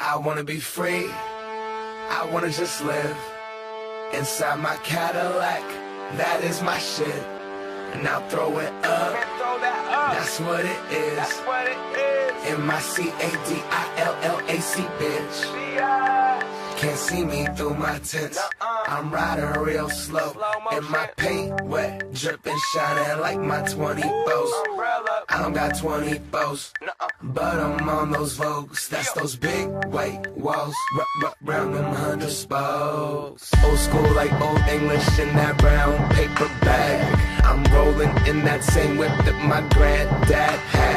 I wanna be free. I wanna just live inside my Cadillac. That is my shit. And I'll throw it up. That's what it is. In my C A D I L L A C bitch. Can't see me through my tents. I'm riding real slow. And my paint wet, dripping, shining like my 24s. I don't got 24s. But I'm on those Vogues. That's those big white walls. Round them hundred spokes. Old school like old English in that brown paper bag. I'm rolling in that same whip that my granddad had.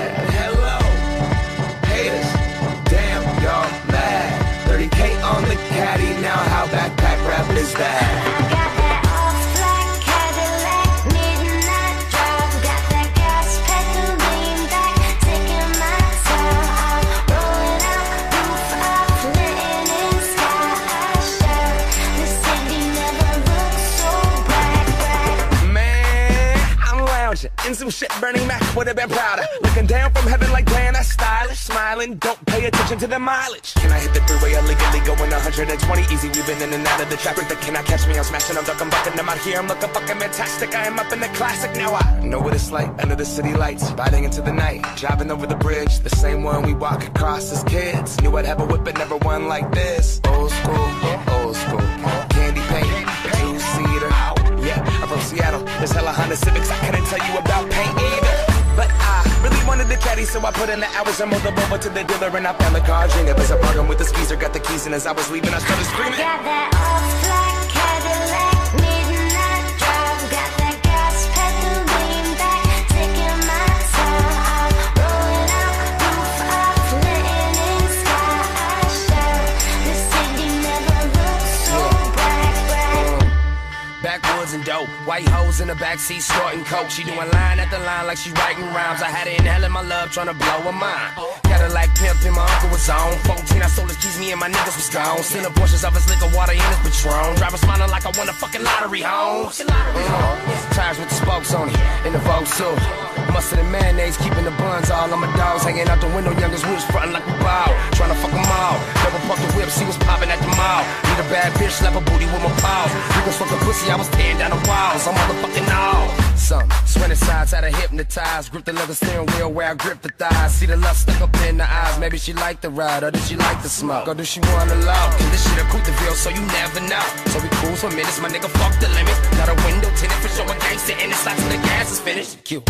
In some shit Bernie Mac would have been prouder. Looking down from heaven like damn, that's stylish. Smiling, don't pay attention to the mileage. Can I hit the freeway illegally going 120 easy? Weaving in and out of the traffic. That cannot catch me. I'm smashing, I'm ducking, bucking. I'm out here, I'm looking fucking fantastic. I am up in the classic. Now I know what it's like under the city lights. Riding into the night, driving over the bridge. The same one we walk across as kids. Knew I'd have a whip, but never one like this. Old school. So I put in the hours and the over to the dealer and I found the car. It was a bargain with the squeezer, got the keys, and as I was leaving, I started screaming. White hoes in the backseat snorting coke. She doing line after line like she writing rhymes. I had her inhaling my love, trying to blow her mind. Cadillac pimp and my uncle was on. 14, I sold his keys, me and my niggas was gone. The portions of his liquor, water in his Patron. Driver smiling like I won a fucking lottery home. Mm. Tires with the spokes on it, in the Vogue suit. Mustard and mayonnaise, keeping the buns all on my dogs. Hanging out the window, youngest was frontin' like we bow. Trying to fuck 'em all. Double park the whip, see what's poppin' at the mall. Bad bitch, slap a booty with my paws. We gon' fuck the pussy, I was tearing down the walls. I'm motherfucking all. Some swinging sides, had her hypnotized. Grip the leather steering wheel where I grip the thighs. See the lust stuck up in the eyes. Maybe she like the ride, or did she like the smoke? Or does she wanna love? Cause this shit a Coupe de Ville, so you never know. So we cruise for minutes, my nigga fuck the limit. Got a window tinted for showing gangster in it. Slots till the gas is finished. Cute.